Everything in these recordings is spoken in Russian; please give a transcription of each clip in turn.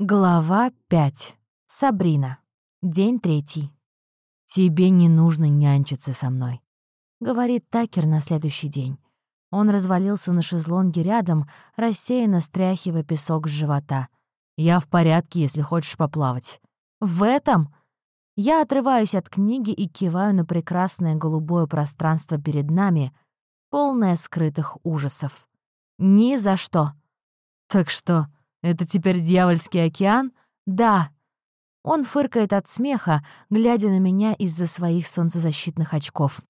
Глава 5. Сабрина. День третий. «Тебе не нужно нянчиться со мной», — говорит Такер на следующий день. Он развалился на шезлонге рядом, рассеянно стряхивая песок с живота. «Я в порядке, если хочешь поплавать». «В этом?» Я отрываюсь от книги и киваю на прекрасное голубое пространство перед нами, полное скрытых ужасов. «Ни за что». «Так что, это теперь дьявольский океан? Да. Он фыркает от смеха, глядя на меня из-за своих солнцезащитных очков.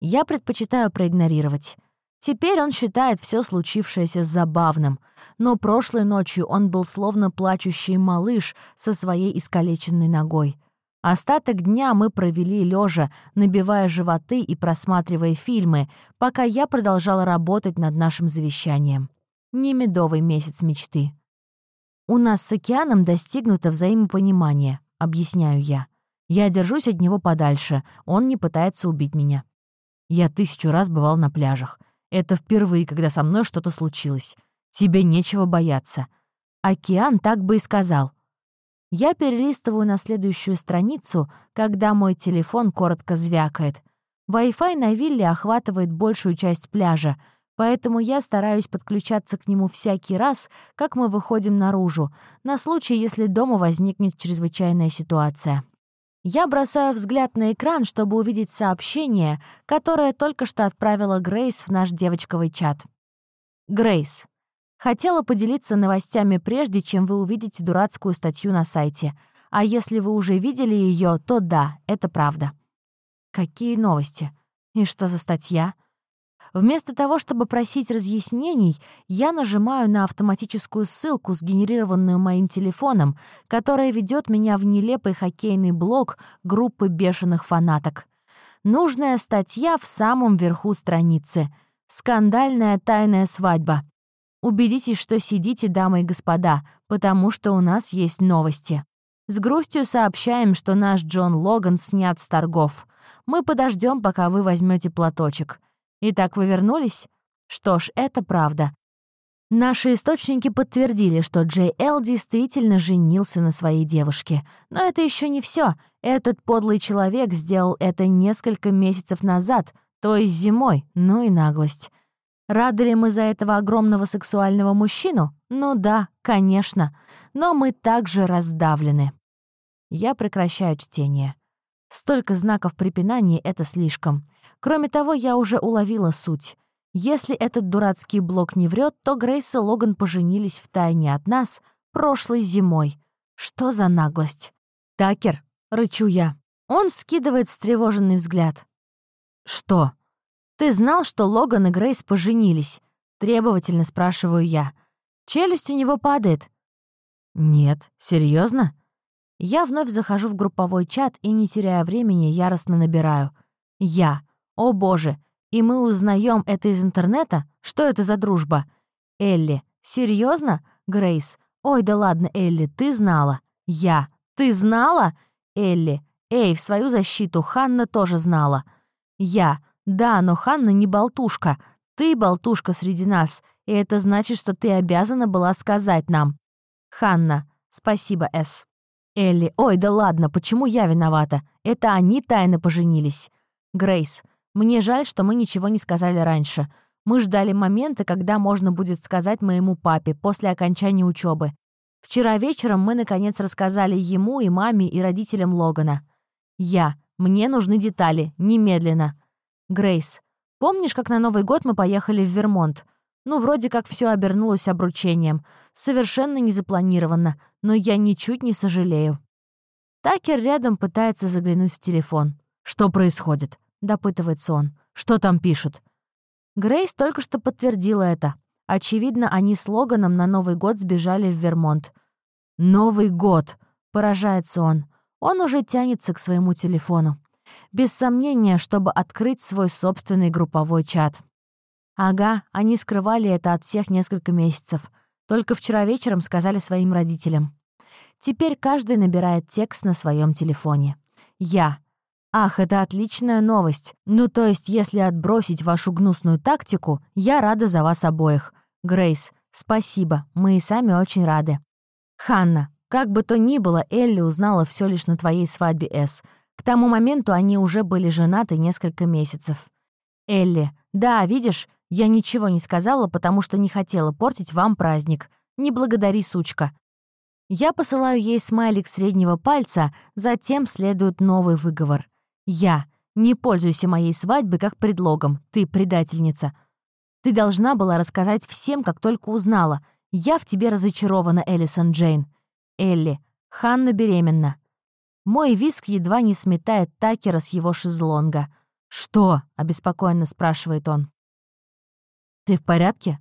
Я предпочитаю проигнорировать. Теперь он считает все случившееся забавным, но прошлой ночью он был словно плачущий малыш со своей искалеченной ногой. Остаток дня мы провели лежа, набивая животы и просматривая фильмы, пока я продолжала работать над нашим завещанием. Не медовый месяц мечты. «У нас с океаном достигнуто взаимопонимание», — объясняю я. «Я держусь от него подальше, он не пытается убить меня». Я тысячу раз бывал на пляжах. Это впервые, когда со мной что-то случилось. Тебе нечего бояться. Океан так бы и сказал. Я перелистываю на следующую страницу, когда мой телефон коротко звякает. Wi-Fi на вилле охватывает большую часть пляжа, Поэтому я стараюсь подключаться к нему всякий раз, как мы выходим наружу, на случай, если дома возникнет чрезвычайная ситуация. Я бросаю взгляд на экран, чтобы увидеть сообщение, которое только что отправила Грейс в наш девочковый чат. Грейс. Хотела поделиться новостями прежде, чем вы увидите дурацкую статью на сайте. А если вы уже видели ее, то да, это правда. Какие новости? И что за статья? Вместо того, чтобы просить разъяснений, я нажимаю на автоматическую ссылку, сгенерированную моим телефоном, которая ведет меня в нелепый хоккейный блог группы бешеных фанаток. Нужная статья в самом верху страницы. «Скандальная тайная свадьба». Убедитесь, что сидите, дамы и господа, потому что у нас есть новости. С грустью сообщаем, что наш Джон Логан снят с торгов. Мы подождем, пока вы возьмете платочек. Итак, вы вернулись? Что ж, это правда. Наши источники подтвердили, что Джей Эл действительно женился на своей девушке. Но это еще не все. Этот подлый человек сделал это несколько месяцев назад, то есть зимой, ну и наглость. Рады ли мы за этого огромного сексуального мужчину? Ну да, конечно. Но мы также раздавлены. Я прекращаю чтение. Столько знаков препинания — это слишком. Кроме того, я уже уловила суть. Если этот дурацкий блок не врет, то Грейс и Логан поженились в тайне от нас прошлой зимой. Что за наглость? «Такер», — рычу я. Он скидывает встревоженный взгляд. «Что? Ты знал, что Логан и Грейс поженились?» Требовательно спрашиваю я. Челюсть у него падает. «Нет, серьезно? Я вновь захожу в групповой чат и, не теряя времени, яростно набираю. «Я. О боже! И мы узнаем это из интернета? Что это за дружба? Элли. Серьезно? Грейс. Ой, да ладно, Элли, ты знала. Я. Ты знала? Элли. Эй, в свою защиту, Ханна тоже знала. Я. Да, но Ханна не болтушка. Ты болтушка среди нас, и это значит, что ты обязана была сказать нам. Ханна. Спасибо, С. Элли. Ой, да ладно, почему я виновата? Это они тайно поженились. Грейс. Мне жаль, что мы ничего не сказали раньше. Мы ждали момента, когда можно будет сказать моему папе после окончания учебы. Вчера вечером мы, наконец, рассказали ему и маме, и родителям Логана. Я. Мне нужны детали. Немедленно. Грейс. Помнишь, как на Новый год мы поехали в Вермонт? Ну, вроде как все обернулось обручением. Совершенно незапланированно, но я ничуть не сожалею. Такер рядом пытается заглянуть в телефон. Что происходит? допытывается он. «Что там пишут?» Грейс только что подтвердила это. Очевидно, они с Логаном на Новый год сбежали в Вермонт. «Новый год!» — поражается он. Он уже тянется к своему телефону. Без сомнения, чтобы открыть свой собственный групповой чат. Ага, они скрывали это от всех несколько месяцев. Только вчера вечером сказали своим родителям. Теперь каждый набирает текст на своем телефоне. Я, Ах, это отличная новость. Ну, то есть, если отбросить вашу гнусную тактику, я рада за вас обоих. Грейс, спасибо, мы и сами очень рады. «Ханна, как бы то ни было, Элли узнала все лишь на твоей свадьбе, С. К тому моменту они уже были женаты несколько месяцев. Элли, да, видишь, я ничего не сказала, потому что не хотела портить вам праздник. Не благодари, сучка. Я посылаю ей смайлик среднего пальца, затем следует новый выговор. Я. Не пользуйся моей свадьбой как предлогом, ты предательница. Ты должна была рассказать всем, как только узнала. Я в тебе разочарована, Элисон Джейн. Элли. Ханна беременна. Мой виск едва не сметает Такера с его шезлонга. «Что?» — обеспокоенно спрашивает он. «Ты в порядке?»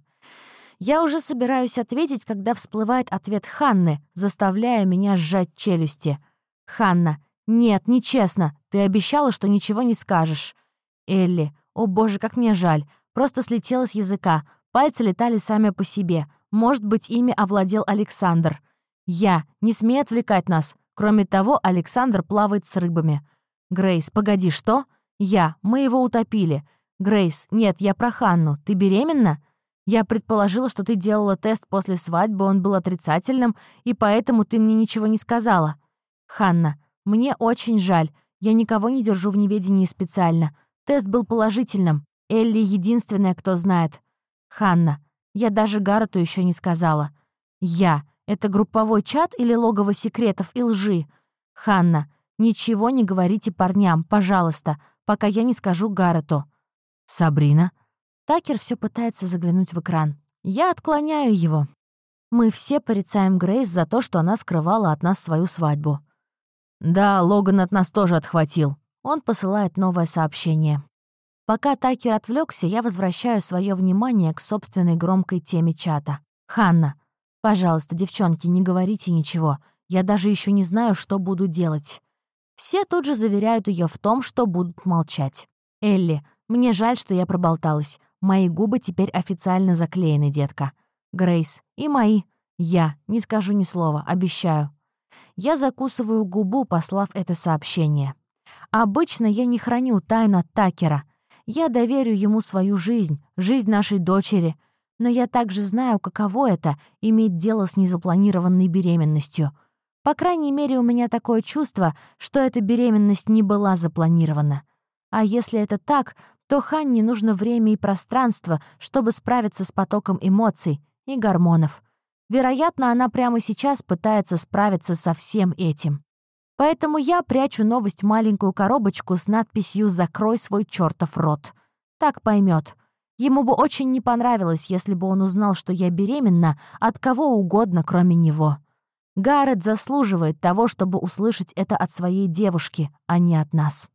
Я уже собираюсь ответить, когда всплывает ответ Ханны, заставляя меня сжать челюсти. «Ханна, нет, нечестно. Ты обещала, что ничего не скажешь». «Элли, о боже, как мне жаль. Просто слетела с языка. Пальцы летали сами по себе. Может быть, ими овладел Александр. Я. Не смей отвлекать нас. Кроме того, Александр плавает с рыбами. Грейс, погоди, что? Я. Мы его утопили. Грейс, нет, я про Ханну. Ты беременна? Я предположила, что ты делала тест после свадьбы, он был отрицательным, и поэтому ты мне ничего не сказала. Ханна, мне очень жаль. Я никого не держу в неведении специально. Тест был положительным. Элли единственная, кто знает. Ханна, я даже Гаррету еще не сказала. Я. Это групповой чат или логово секретов и лжи? Ханна, ничего не говорите парням, пожалуйста, пока я не скажу Гаррету. Сабрина. Такер все пытается заглянуть в экран. Я отклоняю его. Мы все порицаем Грейс за то, что она скрывала от нас свою свадьбу. Да, Логан от нас тоже отхватил. Он посылает новое сообщение. Пока Такер отвлекся, я возвращаю свое внимание к собственной громкой теме чата. «Ханна, пожалуйста, девчонки, не говорите ничего. Я даже еще не знаю, что буду делать». Все тут же заверяют ее в том, что будут молчать. «Элли, мне жаль, что я проболталась. Мои губы теперь официально заклеены, детка. Грейс. И мои. Я. Не скажу ни слова, обещаю. Я закусываю губу, послав это сообщение. Обычно я не храню тайну от Такера. Я доверю ему свою жизнь, жизнь нашей дочери. Но я также знаю, каково это — иметь дело с незапланированной беременностью. По крайней мере, у меня такое чувство, что эта беременность не была запланирована. А если это так, то Ханне нужно время и пространство, чтобы справиться с потоком эмоций и гормонов. Вероятно, она прямо сейчас пытается справиться со всем этим. Поэтому я прячу новость в маленькую коробочку с надписью «Закрой свой чертов рот». Так поймет. Ему бы очень не понравилось, если бы он узнал, что я беременна от кого угодно, кроме него. Гаррет заслуживает того, чтобы услышать это от своей девушки, а не от нас.